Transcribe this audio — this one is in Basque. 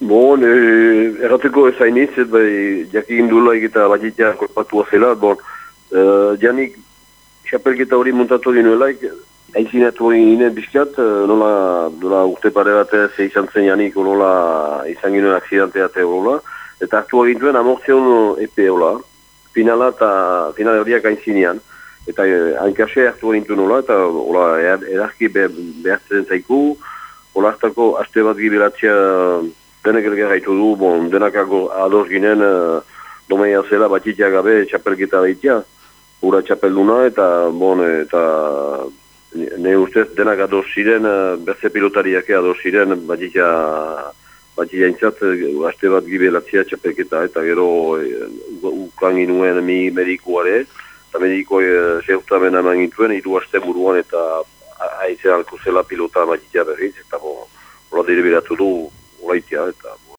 Bon, e, errateko ez hainiz, bai, jakin dula egita batitea korpatua zela, bon, uh, janik xapelketa hori montatu dinuelaik, aizinatu ginen bizkat, nola, nola urte pare bat ez izan zen janik, nola izan ginen aksidantea teola, eta hartu agintuen amortzion epe hola, finala eta finale horiak aizinean, eta eh, hankase hartu agintu nola, eta hola, edarki behartzen zaiku, hola hartako aste bat gibelatzea denek elgar gaitu du, bon, denak ados ginen, uh, domeia zela batitia gabe txapelketa behitia, ura txapelduna, eta, bon, eta ne ustez denak ados ziren, uh, berze pilotariak ados ziren, batitia, batitia intzat, haste bat gibelatzea txapelketa, eta gero uh, ukan ginuen mi medikuare, eta mediko uh, zehurtamen eman gintuen, iru haste buruan, eta haizea alko zela pilota batitia berriz, eta bon, hola dire du, Olaitia eta